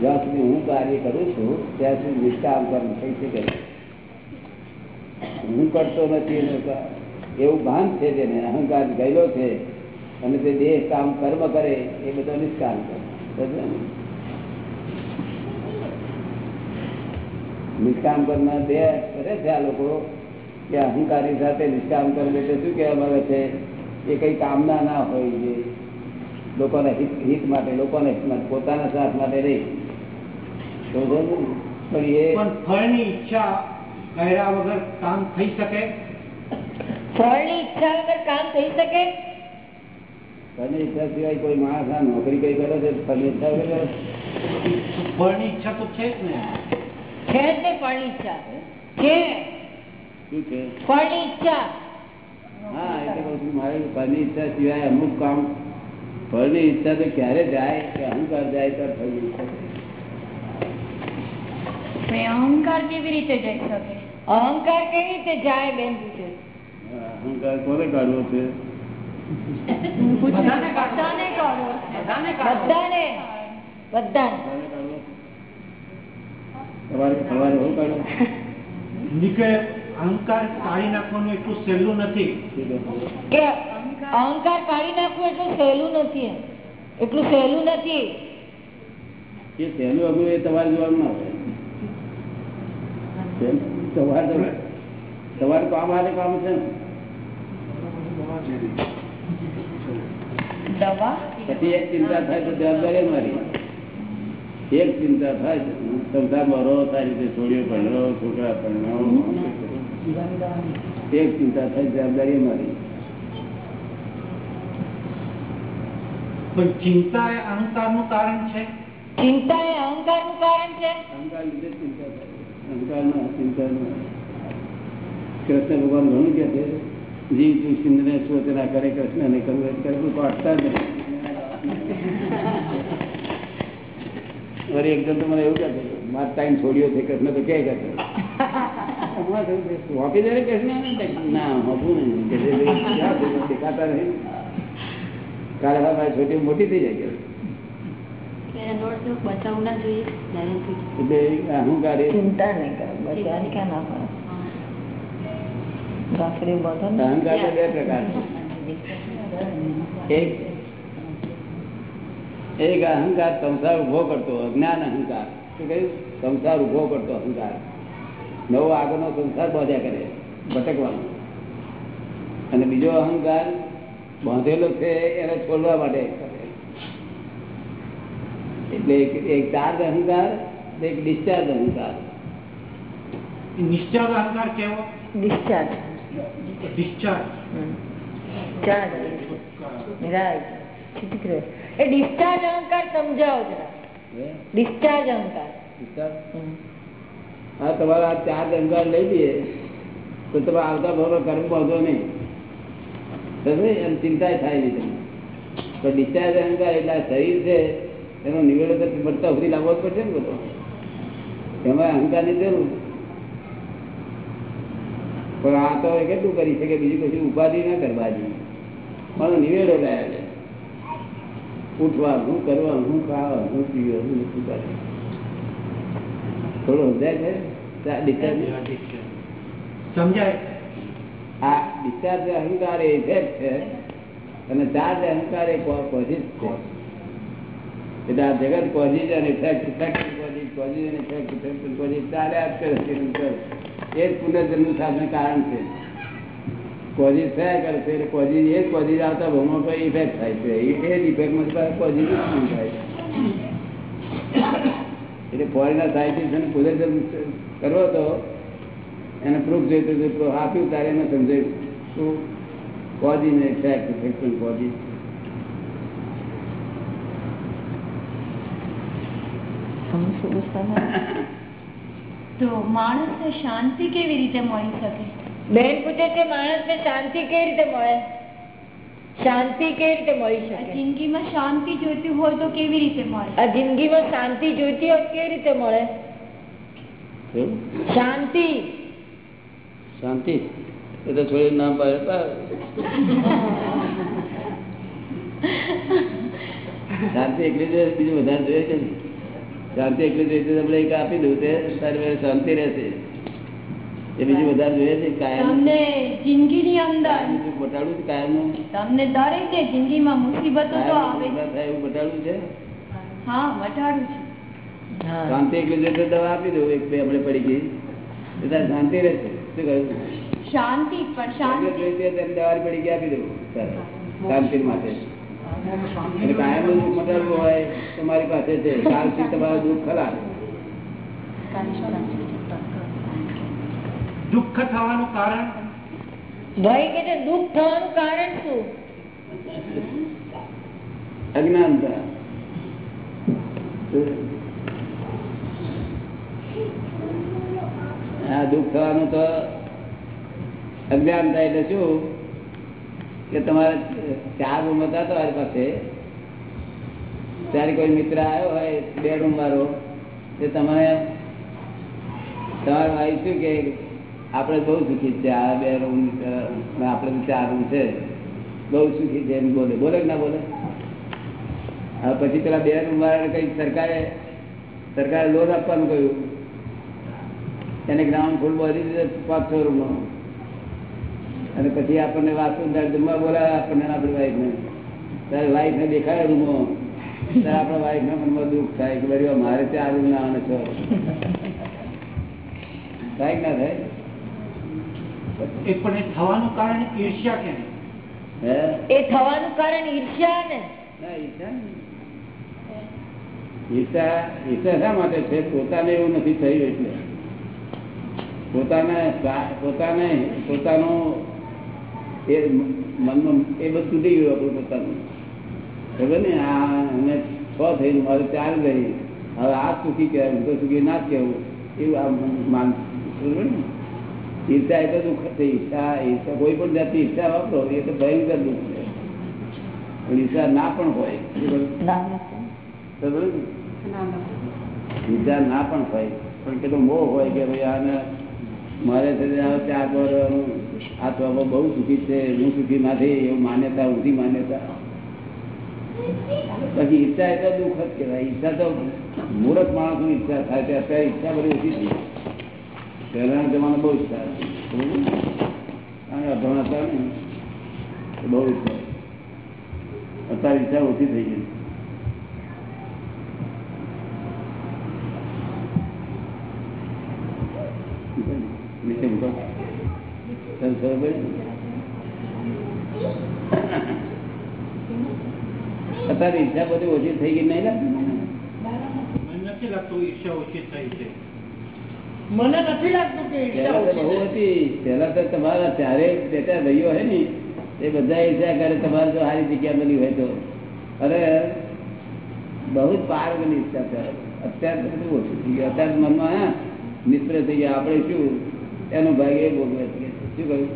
જ્યાં સુધી હું કાર્ય કરું છું, ત્યાં સુધી નિષ્કામ કર્મ થઈ શકે છે. હું કરતો નથી એવું ભાન છે તેને અહંકાર ગયેલો છે અને તે દેહ કામ કર્મ કરે, એ બધો નિષ્કામ કરે નિષ્કામ કરનાર બે કરે છે આ લોકો. કે અહંકારી સાથે નિષ્કામ કરે એટલે શું કહેવા માંગે છે? એ કઈ કામના ના હોય જે લોકોના હિત હિત માટે, લોકોને પોતાના સાથ માટે નહીં. પણ ફળની ઈચ્છા કર્યા વગર કામ થઈ શકે ફળની ઈચ્છા વગર કામ થઈ શકે ફળની ઈચ્છા સિવાય કોઈ માણસ આ નોકરી કઈ કરે છે ફળની ઈચ્છા વગર ફળની ઈચ્છા તો છે જ ને છે જ ને ફળની ઈચ્છા છે શું છે ફળની ઈચ્છા હા એટલે કહું છું મારે ફળની ઈચ્છા સિવાય અમુક કામ ફળની ઈચ્છા તો ક્યારે જાય કે અહંકાર જાય તો ફળની ઈચ્છા થાય. પણ એ અહંકાર કેવી રીતે જઈ શકે અહંકાર કેવી રીતે જાય બેન પૂછે? અહંકાર કોને કાઢવો છે? અહંકાર કાઢી નાખવાનું એટલું સહેલું નથી. કે અહંકાર કાઢી નાખવું એટલું સહેલું નથી એટલું સહેલું નથી. એ સહેલું અઘરું એ તમારે જોવાનું ના તો- તમારું કામ આને કામ છે પછી એક ચિંતા થાય તો જવાબદારી મારી. એક ચિંતા થાય સંસારમાં રહો સારી રીતે છોડીઓ પણ રહો છોકરા પણ રહો એક ચિંતા થાય જવાબદારી મારી. પણ ચિંતા એ અહંકારનું કારણ છે? ચિંતા એ અહંકારનું કારણ છે? અહંકાર લીધે ચિંતા ભગવાન ઘણું કે છે, જીવ તું સિંધ ને સ્વચના કરે કૃષ્ણ ને કરવું એ કરે કોઈ જ નહીં એકદમ તો મને એવું કહે મારા ટાઈમ છોડ્યો છે, કૃષ્ણ તો ક્યાંય કે છે હોપી કૃષ્ણ ના હોપું નહીં. કાલે મોટી થઈ જાય એક એક અહંકાર સંસાર ઊભો કરતો અજ્ઞાન અહંકાર. શું કહ્યું? સંસાર ઊભો કરતો અહંકાર. નવો આગળનો સંસાર બાંધ્યા કરે ભટકવાનો. અને બીજો અહંકાર બાંધેલો છે એને છોડવા માટે. એટલે એક એક ચાર્જ અહંકાર અને એક ડિસ્ચાર્જ અહંકાર. એ નિશ્ચાર્જ અહંકાર કેવો? ડિસ્ચાર્જ. ડિસ્ચાર્જ. ચાર્જ. રાઈટ. છૂટી ગયો એ ડિસ્ચાર્જ અહંકાર સમજાવો જરા. હે? ડિસ્ચાર્જ અહંકાર. ડિસ્ચાર્જ? હા તમારા આ ચાર અહંકાર લઈ લઈએ. તો તમે આવતા ભાવમાં કર્મ બાંધો નહીં. સમજે? એમ ચિંતા થાય નહીં તમને. પણ ડિસ્ચાર્જ અહંકાર એટલે આ શરીર છે એનો નિવેડો પડતા સુધી લાવવો જ પડશે ને બધો. એમાં અહંકારની જરૂર. પણ આ તો કેટલું કરી શકે? બીજું કશું ઉપાધિ ના કરવા જોઈએ મારો નિવેડો લાયા છે. ઉઠવા શું કરવા શું ખાવા શું પીવા શું શું કરે થોડું સમજાય છે? સમજાય. આ ડિસ્ચાર્જ અહંકાર એ છે. અને ચાર્જ અહંકાર એ કોશિશ છે. એટલે આ જગત કોઝિસ અને ઇફેક્ટ ઇફેક્ટ અને ઇફેક્ટ ઇફેક્ટ કોઝિસ ચાલ્યા જ કરે છે. એ જ પુનર્જન્મ સાધન કારણ છે. કોઝિસ થયા કરે છે, એટલે કોઝિસ એ જ કોઝિજ આવતા ભૂમો પર ઇફેક્ટ થાય છે. એ જ ઇફેક્ટમાં કોઝિજ શું થાય? છે એટલે ફોરેનર સાયન્ટિસ્ટ પુનર્જન્મ કરવો તો એને પ્રૂફ જોઈતું હતું આપ્યું ત્યારે એને સમજાયું. શું? કોઝિસ ને ઇફેક્ટ ઇફેક્ટ કોઝિસ તમે શું પૂછતા હતા? તો માણસને શાંતિ કેવી રીતે મળી શકે બેન પૂછે છે માણસને શાંતિ કેવી રીતે મળે શાંતિ કેવી રીતે મળી આ શકે જિંદગીમાં શાંતિ જોઈતી હોય તો કેવી રીતે મળે આ જિંદગીમાં શાંતિ જોઈતી હોય તો કેવી રીતે મળે શું? શાંતિ શાંતિ એ તો છોડી નામ પાડે પાડ. શાંતિ એકલી જોઈએ બીજું વધારે જોઈએ છે ને શાંતિ એટલી જોઈએ તમને એક આપી દઉં તે તારી શાંતિ રહેશે. એ બીજું બધા જોઈએ છે કાયમ. તમને જિંદગીની અંદર બીજું બટાડું છે કાયમ? તમને દરેક ને જિંદગીમાં મુસીબતો તો આવે થાય એવું બટાડું છે? હા બટાડું છે. શાંતિ એટલી જોઈએ દવા આપી દઉં એક બે આપણે પડી ગઈ. બધા શાંતિ રહેશે. શું કહ્યું? શાંતિ પણ શાંતિ દવા પડી ગઈ આપી દઉં. શાંતિ માટે. એટલે કાયમનું દુઃખ મટાડવું હોય તો પાસે છે કાલથી તમારું દુઃખ ખરા? દુઃખ થવાનું કારણ? ભાઈ કે દુઃખ થવાનું કારણ શું? અજ્ઞાનતા આ દુઃખ થવાનું તો અજ્ઞાનતા એટલે શું? કે તમારે ચાર રૂમ હતા તમારી પાસે. ત્યારે કોઈ મિત્ર આવ્યો હોય, બે રૂમ વાળો, તે તમને તમારે વાઈફ શું કે આપણે બહુ સુખી છે, આ બે રૂમ આપણે ચાર રૂમ છે. બહુ સુખી છે એમ બોલે. બોલે ના બોલે? હવે પછી પેલા બે રૂમ વાળાને કઈ સરકારે સરકારે લોન આપવાનું કહ્યું. એને ગ્રાઉન્ડ ફૂલ બધી દીધો પાંચસો રૂમનો અને પછી આપણને વાસ્તુ જમવા બોલાવે આપણને આપણી વાઈફને ત્યારે વાઈફને દેખાય રૂમો ત્યારે આપણા વાઈફના મનમાં દુઃખ થાય કે બરી મારે ત્યાં રૂમ ના આવે છો. થાય ના થાય? પણ એ થવાનું કારણ ઈર્ષ્યા કેમ હે? એ થવાનું કારણ ઈર્ષ્યા ને. શા માટે છે? પોતાને એવું નથી થયું એટલે. પોતાને પોતાને પોતાનું એ મનમાં એ બધું થઈ ગયું આપણું પોતાનું. ખબર ને? આ અને છ થઈને મારે ચાર ગઈ. હવે આ સુખી કહેવાય હું તો સુખી ના કહેવું. એવું આ માન બરોબર ને? ઈર્ષા એ તો દુઃખ છે. ઈર્ષા ઈર્ષા કોઈ પણ જાતની ઈર્ષા વાપરો એ તો ભયંકર દુઃખ છે. પણ ઈર્ષા ના પણ હોય. બરોબર ને? પણ હોય. પણ કેટલો મોહ હોય કે ભાઈ આને મારે ચાર વર્ષનું આ તો હવે બહુ સુખી છે, હું સુખી નથી, એવું માન્યતા, ઊંધી માન્યતા. પછી ઈચ્છા એટલે દુઃખ જ કહેવાય. ઈચ્છા તો મૂર્ખ માણસની ઈચ્છા થાય છે, અત્યારે ઈચ્છા બધી ઓછી છે. પહેલાના જમાનો બહુ ઈચ્છા કારણ અભણ હતા ને બહુ ઈચ્છા અત્યારે ઈચ્છા ઓછી થઈ ગઈ. Thank મૂકો. અત્યારે ઈચ્છા બધી ઓછી થઈ ગઈ નહીં મને? નથી લાગતું ઈચ્છા ઓછી થઈ છે. મને નથી લાગતું કે બહુ હતી. તો તમારા ભાઈઓ ને એ બધા ઈચ્છા કરે તમારે જો સારી જગ્યા મળી હોય તો. અરે બહુ જ પાર બની ઈચ્છા અત્યારે તો બધું ઓછું થઈ ગયું. અત્યારે મનમાં હા નિષ્ફળ થઈ ગયા. આપણે શું? એનો ભાગ એ ભોગવે છે. શું કહ્યું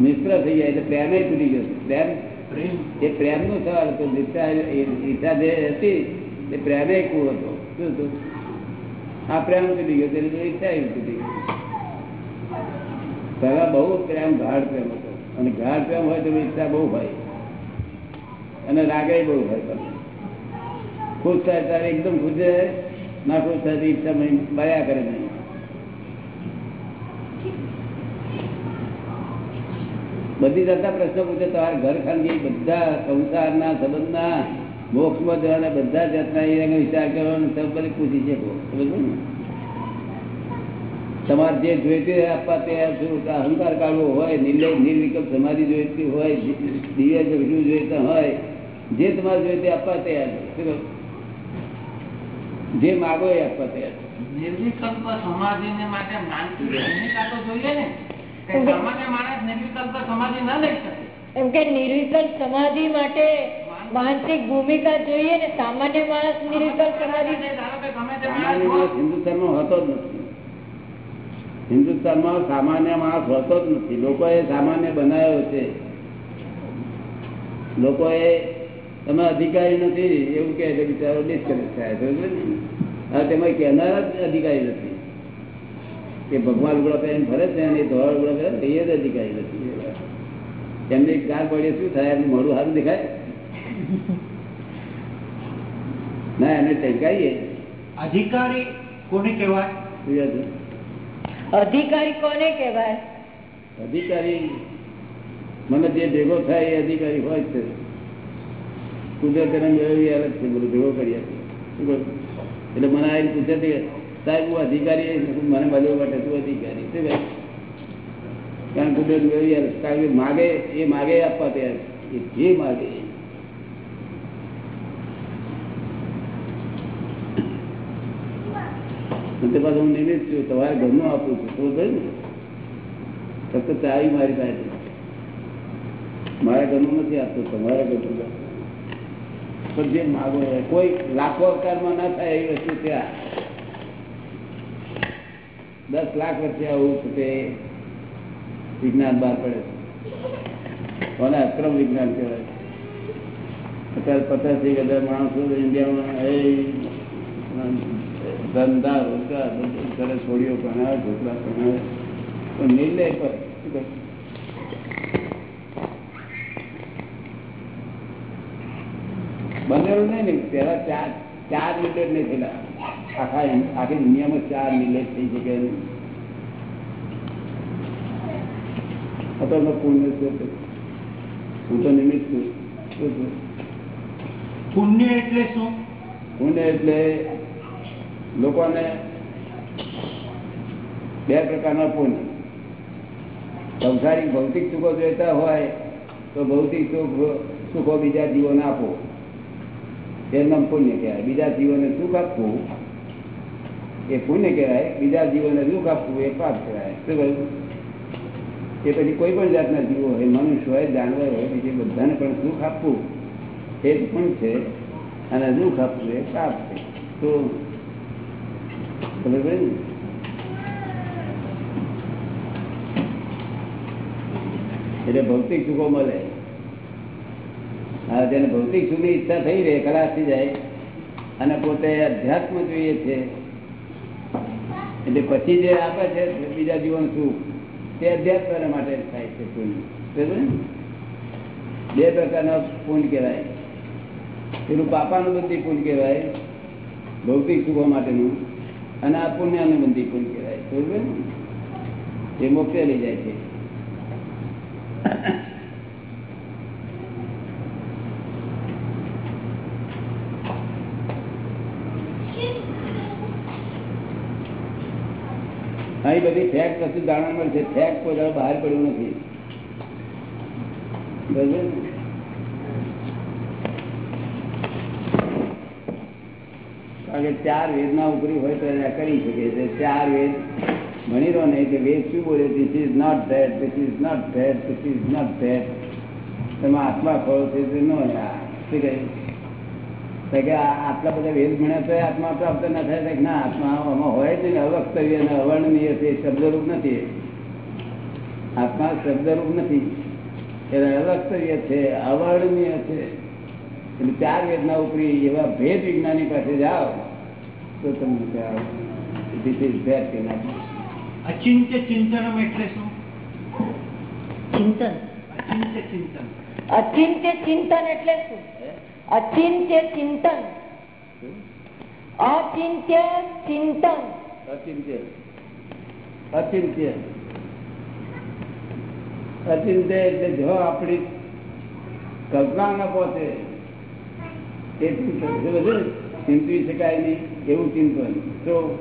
નિષ્ફળ થઈ જાય એટલે પ્રેમ તૂટી ગયો છે. પ્રેમ પ્રેમ એ પ્રેમ નો સવાલ હતો ઈચ્છા ઈચ્છા જે હતી તે પ્રેમે કું હતો શું હતું આ પ્રેમ તૂટી ગયો એટલે ઈચ્છા એવી તૂટી ગઈ પહેલા બહુ પ્રેમ ગાઢ પ્રેમ હતો અને ગાઢ પ્રેમ હોય તો ઈચ્છા બહુ હોય. અને રાગે બહુ હોય તમે ખુશ થાય ત્યારે એકદમ ખુશ જાય ના ખુશ થાય તો ઈચ્છા બળ્યા કરે નહીં. બધી જાતના પ્રશ્નો પૂછે તમારે ઘર ખાનગી બધા સંસારના સંબંધના મોક્ષમાં જવાના બધા જાતના એ વિચાર કરવાનો સૌ બધી પૂછી શકો તમારે જે જોઈતી આપવા તૈયાર છું અહંકાર કાઢવો હોય, નિર્લય, નિર્વિકલ્પ સમાધિ જોઈતી હોય, દિવ્ય જગડું જોઈતા હોય, જે તમારે જોઈતી આપવા તૈયાર છે. જે માગો એ આપવા તૈયાર છે. નિર્વિકલ્પ સમાધિ માટે માનતું જોઈએ ને. કે એમ કે નિર્વિકલ્પ સમાધિ માટે માનસિક ભૂમિકા જોઈએ ને સામાન્ય માણસ નિર્વિકલ્પ સમાધિ હિન્દુસ્તાન કે હિન્દુસ્તાનમાં હોતો જ નથી. હિન્દુસ્તાનમાં સામાન્ય માણસ હોતો જ નથી. લોકોએ સામાન્ય બનાવ્યો છે. લોકોએ તમે અધિકારી નથી એવું કહે છે બિચારો ડિસ્કનેક્ટ થાય તેમાં કહેનારા જ અધિકારી નથી. કે ભગવાન લુગડા પહેરીને ફરે છે અને ધોળા લુગડા પહેરે છે, એ જ અધિકારી નથી. એમને ગાર પડે શું થાય? એમનું મોડું સારું દેખાય? ના એમને ટેકાઈએ. અધિકારી કોને કહેવાય? અધિકારી કોને કહેવાય? અધિકારી મને જે ભેગો થાય એ અધિકારી હોય છે. કુદરત એને મેળવી આવે છે બધું ભેગો કરી આપે એટલે મને આવીને પૂછે છે કે, સાહેબ, હું અધિકારી મને મળવા માટે તું અધિકારી શું કહે? કારણ કુદરત કારણ માગે, એ માગે આપવા તૈયાર એ જે માગે પાછું હું નિમિત્ત છું તમારે ઘરનું આપું છું થયું ને ફક્ત ચાવી મારી પાસે. મારા ઘરનું નથી આપતું, તમારા ઘરનું. પણ જે માગો કોઈ લાખો અવતારમાં ના થાય એવી વસ્તુ આ. દસ લાખ વચ્ચે આવું છે વિજ્ઞાન બહાર પડે છે. કોને અક્રમ વિજ્ઞાન કહેવાય? અત્યારે પચાસ એક હજાર માણસો ઇન્ડિયામાં એ ધંધા, રોજગાર, બધું કરે, છોડીઓ ભણાવે છોકરા ભણાવે. તો નિર્ણય પર બનેલું નહીં ને પેલા ચાર ચાર લીટર નહીં થયેલા. આખા આખી દુનિયામાં ચાર લીટર થઈ શકે અત્યારે છે હું તો નિમિત્ત છું. પુણ્ય એટલે શું? પુણ્ય એટલે લોકોને બે પ્રકારના પુણ્ય. સંસારિક ભૌતિક સુખો જોઈતા હોય તો ભૌતિક સુખ સુખો બીજા જીવોને આપો. એનું નામ પુણ્ય કહેવાય. બીજા જીવોને સુખ આપવું એ પુણ્ય કહેવાય, બીજા જીવોને દુઃખ આપવું એ પાપ કહેવાય. શું કહ્યું? એ પછી કોઈ પણ જાતના જીવો હોય, મનુષ્ય હોય, જાનવર હોય, બીજે બધાને પણ સુખ આપવું એ જ પુણ્ય છે અને દુઃખ આપવું એ પાપ છે. તો ખબર ને? એટલે ભૌતિક સુખો મળે. હા જેને ભૌતિક સુખની ઈચ્છા થઈ રહે, ખલાસ થઈ જાય, અને પોતે અધ્યાત્મ જોઈએ છે એટલે પછી જે આપે છે, બીજા જીવન સુખ, તે અધ્યાત્મ માટે થાય છે પુણ્ય? બે પ્રકારના પુણ્ય કહેવાય પેલું પાપાનું બધી પુણ્ય કહેવાય, ભૌતિક સુખો માટેનું, અને આ પુણ્યાનું બધી પુણ્ય કહેવાય બરાબર ને? એ મોક્ષે લઈ જાય છે બધી ફેક કશું જાણવા મળશે ફેક કોઈ બહાર પડ્યું નથી? કારણ કે ચાર વેદના ઉપરી હોય તો એને કરી શકે છે. ચાર વેદ ભણી રહ્યો નહીં કે વેદ શું બોલે? This is not that this is not that this is not that તમે આત્મા ખોલો છે તે નો? શું કહ્યું તો કે આટલા બધા વેદ ભણ્યા તો આત્મા પ્રાપ્ત ના થાય. ના આત્મા આમાં હોય જ નહીં. અવક્તવ્ય અને અવર્ણનીય છે શબ્દરૂપ નથી. આત્મા શબ્દરૂપ નથી. એટલે અવક્તવ્ય છે અવર્ણનીય છે. એટલે ચાર વેદના ઉપરી એવા ભેદ વિજ્ઞાની પાસે જાઓ તો તમને ત્યાં અચિંત્ય ચિંતનમ એટલે શું? ચિંતન. અચિંત્ય ચિંતન. અચિંત્ય ચિંતન એટલે શું? અચિંત્ય ચિંતન. અચિંત્ય ચિંતન. અચિંત્ય. અચિંત્ય. અચિંત્ય એટલે જો આપણી કલ્પના ન પહોંચે એ બધું ચિંતવી શકાય નહીં એવું ચિંતન. તો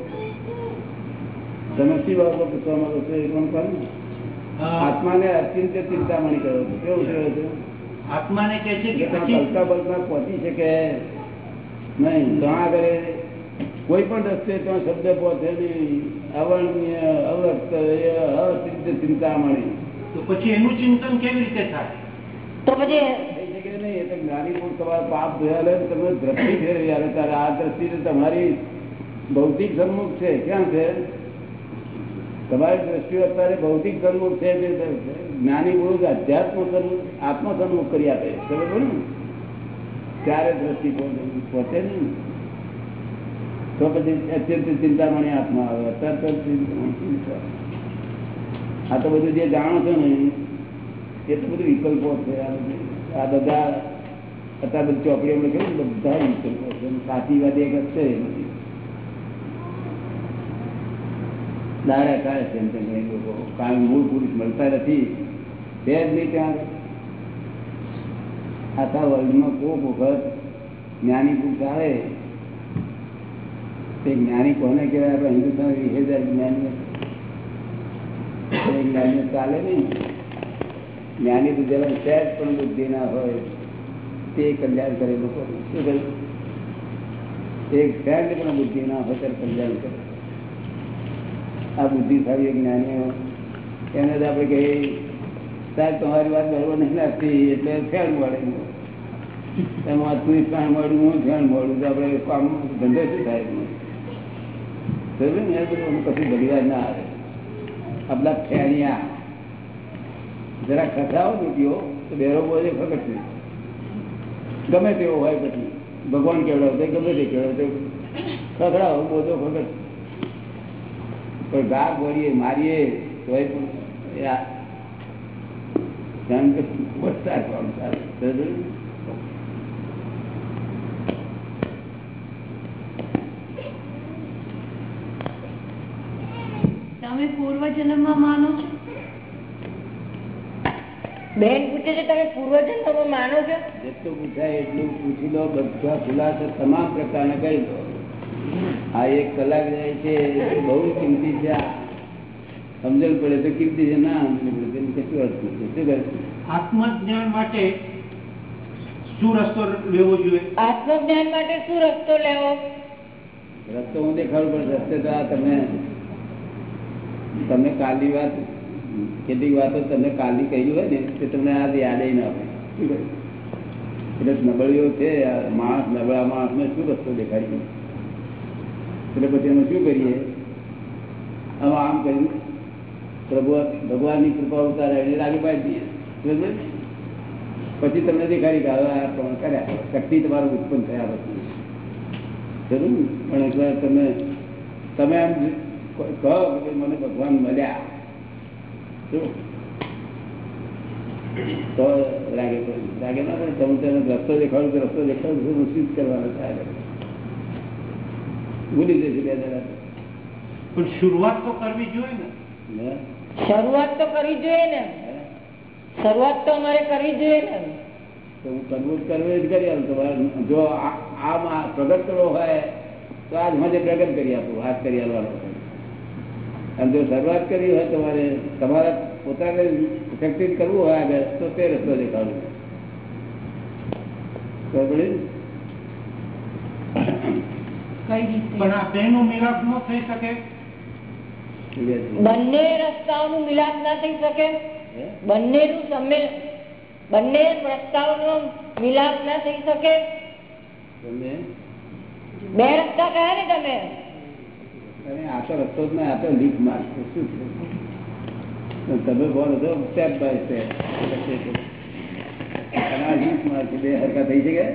તમે શી બાબતો પૂછવા માંગો છો એ પણ આત્માને અચિંત્ય ચિંતામણી કરો છો. કેવું કહો છો? આત્માને કહે છે કે કે અચિંત્ય કલ્પના બલ્પના પહોંચી શકે. નહીં ત્યાં આગળ કોઈ પણ રસ્તે ત્યાં શબ્દ પહોંચે નહીં. અવર્ણ્ય અવક્ત અચિંત્ય ચિંતામણી તો પછી એનું ચિંતન કેવી રીતે થાય? તો પછી થઈ શકે નહીં એ તો જ્ઞાની પુરુષ તમારા પાપ ધોયા લે તમે દ્રષ્ટિ ફેરવી આવે. ત્યારે આ દ્રષ્ટિ તો તમારી ભૌતિક સન્મુખ છે. ક્યાં છે? તમારી દ્રષ્ટિ અત્યારે ભૌતિક સન્મુખ છે તે જ્ઞાની પુરુષ અધ્યાત્મ આત્મ કરી આપે. પડે ને? ત્યારે દ્રષ્ટિ પહોંચે- ને તો પછી અત્યંત ચિંતામણી આત્મા આવે. અત્યારે તો ચિંતામણી ચિંતા. આ તો બધું જે જાણો છો ને, એ તો બધું વિકલ્પો છે. આ બધા અત્યારે બધી ચોપડી એમણે કહ્યું બધા વિકલ્પો છે. સાચી વાત એક જ છે. દાડા કાઢે છે એમ લોકો. કારણ મૂળ પુરુષ મળતા નથી. તે જ નહીં ત્યાં આગળ. આખા વર્લ્ડમાં કોક વખત જ્ઞાની પુરુષ આવે. તે જ્ઞાની કોને કહેવાય? આપણે હિન્દુસ્તાન વીસ હજાર જ્ઞાની એ જ્ઞાની ચાલે નહીં જ્ઞાની તો જરા સહેજ પણ બુદ્ધિ ના હોય, તે કલ્યાણ કરે લોકો. શું કહ્યું? એક સહેજ પણ બુદ્ધિ ના હોય, ત્યારે કલ્યાણ કરે. આ બુદ્ધિશાળી જ્ઞાનીઓ, એને તો આપણે કહીએ સાહેબ, તમારી વાત બરોબર નહીં લાગતી, એટલે ફેર મળે. એમાં તું ફેણ મળ્યું, હું ફેણ મળું તો આપણે કામ ધંધો શું થાય ને ઘડીવાર ના આવે. આપણા ફેણિયા જરા ખસરાવો દુખ્યો તો બેરો બોલે ફગટ નહીં. ગમે તેવો હોય પછી. ભગવાન કેવડાવતો તો ગમે તે કેવડાવતો તો ખસડાવો બોધો ફગટ પણ ગા બોલીએ, મારીએ, તોય ધ્યાન કે વધતા ચાલે. સમજ્યું? તમે માનો છો? બેન પૂછે છે તમે પૂર્વજન્મમાં માનો છો? જેટલું પૂછાય એટલું પૂછી લો બધા ખુલાસા તમામ પ્રકારના કહી દો આ એક કલાક જાય છે બહુ કિંમતી છે. આ સમજણ પડે તો કિંમતી છે ના કશું અર્થ નથી. આત્મજ્ઞાન માટે શું રસ્તો લેવો જોઈએ? આત્મજ્ઞાન માટે શું રસ્તો લેવો? રસ્તો હું દેખાડું પણ રસ્તે તો આ તમે તમે કાલની વાત કેટલીક વાતો તમને કાલની કહી હોય ને તે તમને આ યાદ ના આવે. એટલે નબળીઓ છે માણસ નબળા માણસને શું રસ્તો દેખાડીએ એટલે પછી અમે શું કરીએ? હવે આમ કર્યું પ્રભુ ભગવાનની કૃપા ઉતારે એને લાગી પાડી દઈએ પછી તમને દેખાડી કે હવે આ પ્રમાણે કર્યા. શક્તિ તમારું ઉત્પન્ન થયા પછી જરૂર પણ એકવાર તમે તમે એમ કહો કે મને ભગવાન મળ્યા. તો લાગે લાગે ના પડે તમે તેને રસ્તો દેખાડું કે રસ્તો દેખાડું છું શું જ કરવાનો થાય ભૂલી જશે બે જણા. પણ શરૂઆત તો કરવી જોઈએ ને? શરૂઆત તો કરવી જોઈએ ને. શરૂઆત તો અમારે કરવી જોઈએ ને. હું કરવું જ કરવું જ કરી આપું તમારે જો આ- પ્રગટ કરવો હોય તો આજ મને પ્રગટ કરી આપું હાથ કરી આપવાનો અને જો શરૂઆત કરી હોય તમારે તમારા પોતાને શક્તિ કરવું હોય આગળ તો તે રસ્તો દેખાડું. ખબર કઈ રીતે પણ આ બેનો મિલાપ ન થઈ શકે? બંને રસ્તાઓનું મિલાપ ના થઈ શકે? બંને નું સમ્મેલ બંને રસ્તાઓનો મિલાપ ના થઈ શકે? તમે બે રસ્તા કયા ને તમે? આ તો રસ્તો જ ના આ તો લીક માર્ગ છે શું છે? તો તમે બોલો છો સ્ટેપ બાય સ્ટેપ લીક માર્ગ બે હરકા થઈ શકે?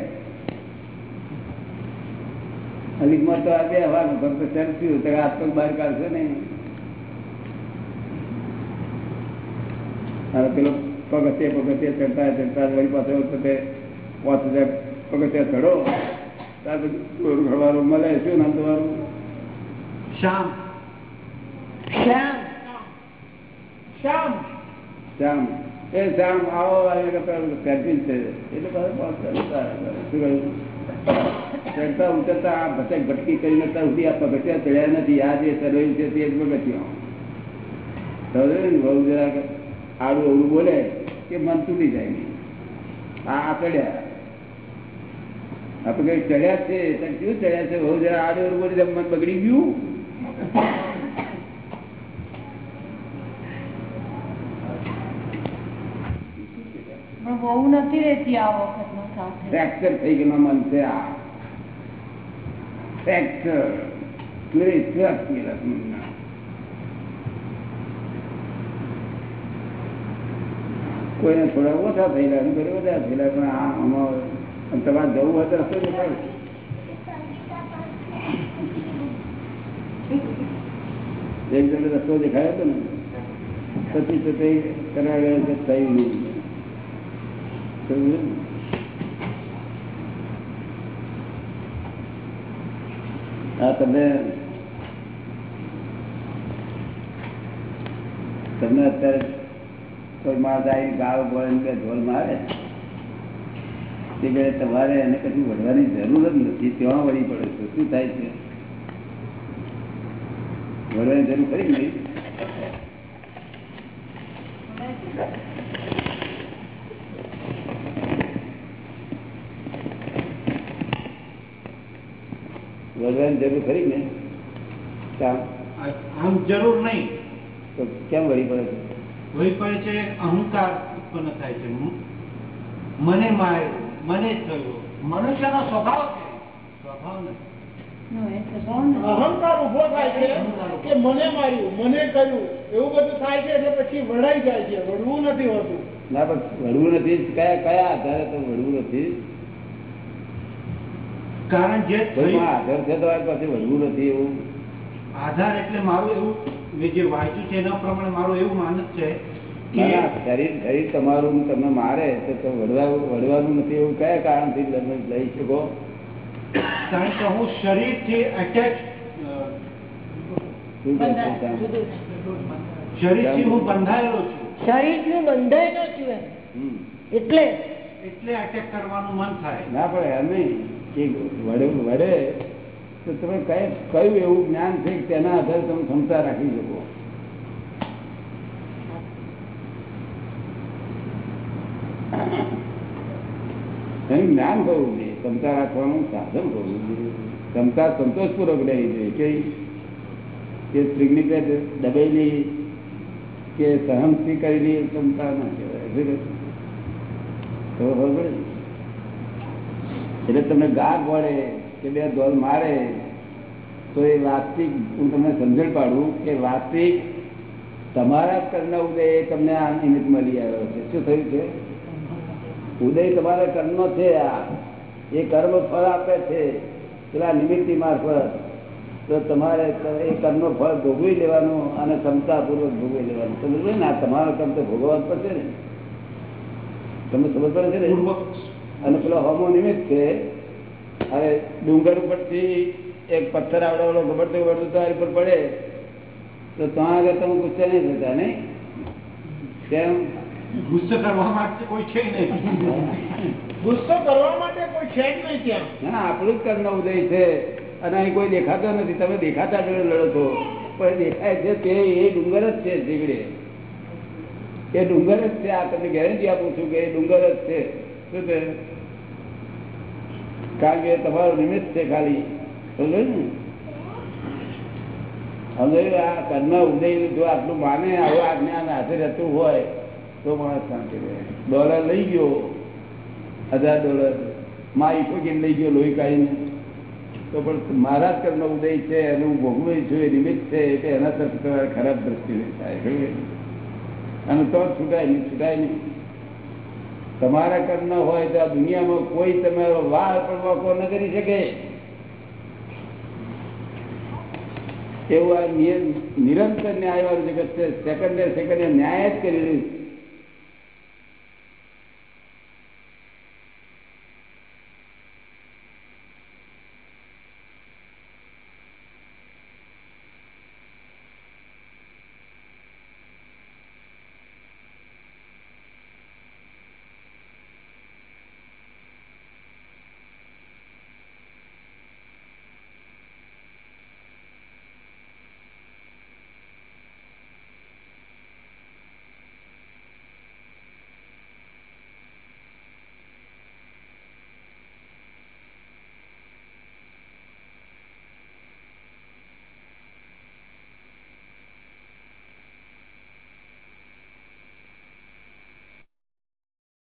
લીક માર્ગ તો આ બે ફક્ત સ્ટેપ થયું તો હાથ બહાર કાઢશો નહીં. હવે પેલો પગથિયે પગથિયે ચડતા ચડતા વળી પાછો વખતે પાંચ હજાર પગથિયા ચડો. ત્યાર પછી ઘડવાનું મળે શું નામ તમારું? શ્યામ. શ્યામ. શ્યામ. શ્યામ. એ શ્યામ આવો સેલ્ફી છે. એટલે ચડતા શું કહ્યું? ચડતા ઉતરતા આ ભટક ભટકી કરીને ત્યાં સુધી આ પગથિયા ચડ્યા નથી. આ જે ચડ્યું છે તે જ પગથિયા. બહુ જરાક? આડું અવડું બોલે કે મન તૂટી જાય. નહીં આ આ ચડ્યા આપણે કઈ ચડ્યા જ છે. તો શું ચડ્યા છે? બહુ જરા આડું અવડું બોલી તો મન બગડી ગયું. પણ બહુ નથી રહેતી આ વખતમાં સાથે. ફ્રેક્ચર થઈ ગયેલો મન છે આ. ફ્રેક્ચર ક્લેશ મનના કોઈને થોડા ઓછા થયેલા, એમ કોઈને વધારે થયેલા, પણ આ આમાં તમારે જવું હોય તો રસ્તો દેખાય એક જણ રસ્તો દેખાયો હતો ને, પછી તો તે કરવા છે થયું નહીં? હા તમે તમને અત્યારે કોઈ માણસ આવી ગાળ બોલે કે ઢોલ મારે. તે કહે તમારે એને કશું વળવાની જરૂર જ નથી. ત્યાં વળી પડે છે. શું થાય છે? વળવાની જરૂર ખરી નહીં વળવાની જરૂર ખરી ને? આમ જરૂર નહીં. તો કેમ વળી પડે છે? પડે છે અહંકાર ઉત્પન્ન થાય છે. મને માર્યો મને જ થયો. મનુષ્યનો સ્વભાવ છે. સ્વભાવ નથી. નો, એ સ્વભાવ નથી. અહંકાર ઊભો થાય છે કે મને માર્યું મને કર્યું. એવું બધું થાય છે એટલે પછી વળાઈ જાય છે. વળવું નથી હોતું. ના પણ વળવું નથી. કયા કયા આધારે તો વળવું નથી? કારણ જે આધાર છે તમારી પાસે વળવું નથી એવું? આધાર એટલે મારું એવું મેં જે વાંચ્યું છે એના પ્રમાણે મારું એવું માનસ છે શરીર શરીર તમારું તમને મારે તો વળવાનું નથી એવું કયા કારણથી તમે લઈ શકો? કારણ કે હું શરીરથી એટેચ શરીરથી હું બંધાયેલો છું. શરીરનું બંધાયેલો છું એટલે? એટલે એટેક કરવાનું મન થાય. ના પડે એમ નહીં. કે વડે વડે તો તમે કઈ કયું એવું જ્ઞાન છે તેના આધારે તમે ક્ષમતા રાખી શકો? જ્ઞાન હોવું જોઈએ. ક્ષમતા રાખવાનું સાધન હોવું જોઈએ. ક્ષમતા સંતોષપૂર્વક રહેવી જોઈએ. કે પેટ દબાયેલી કે સહનથી કરેલી ક્ષમતા ના કહેવાય. તો? એટલે તમને ગાગ વળે. કે બે ધોલ મારે તો એ વાસ્તિક હું તમને સમજણ પાડું કે વાસ્તિક તમારા કર્ણ ઉદય તમને આ નિમિત્ત મળી આવ્યો છે. શું થયું છે? ઉદય તમારા કર્મનો છે આ. એ કર્મ ફળ આપે છે. પેલા નિમિત્તિ મારફત તો તમારે એ કર્મનો ફળ ભોગવી લેવાનું અને ક્ષમતાપૂર્વક ભોગવી લેવાનું. સમજ ને? આ તમારો કર્મ તો ભોગવવા જ પડશે ને. તમને સમજ પડે છે ને? અને પેલો હોમો નિમિત્ત છે. હવે ડુંગર ઉપરથી એક પથ્થર આવડો ગબડતો ગબડતો તારી પર પડે. તો ત્યાં આગળ તમે ગુસ્સે નહીં થતા નહીં? કેમ? ગુસ્સો કરવા માટે કોઈ છે નહીં. ગુસ્સો કરવા માટે કોઈ છે જ નહીં ત્યાં. ના આપણું જ કર્મ ઉદય છે. અને અહીં કોઈ દેખાતો નથી. તમે દેખાતા જોડે લડો છો પણ દેખાય છે તે એ ડુંગર જ છે જીગડે એ ડુંગર જ છે. આ તમને ગેરંટી આપું છું કે એ ડુંગર જ છે. શું છે કારણ કે તમારું નિમિત્ત છે ખાલી. સમજો આ કર્મ ઉદય જો આટલું માને, આવું આ જ્ઞાન હાથે રહેતું હોય, તો માણસ શાંતિ રહે. ડોલર લઈ ગયો, હજાર ડોલર. માં ઈફોકીને લઈ ગયો, લોહી કાઢીને. તો પણ મારા જ કર્મ ઉદય છે અને હું ભોગવું છું, એ નિમિત્ત છે એટલે એના તરફ તમારે ખરાબ દ્રષ્ટિ થાય અને તો છૂટાય નહીં છૂટાય નહીં. તમારા કર્મ હોય તો આ દુનિયામાં કોઈ તમારો વાળ પણ વાંકો ન કરી શકે એવું આ નિરંતર ન્યાયવાળું જગત છે સેકન્ડે સેકન્ડે ન્યાય જ કરી રહ્યું.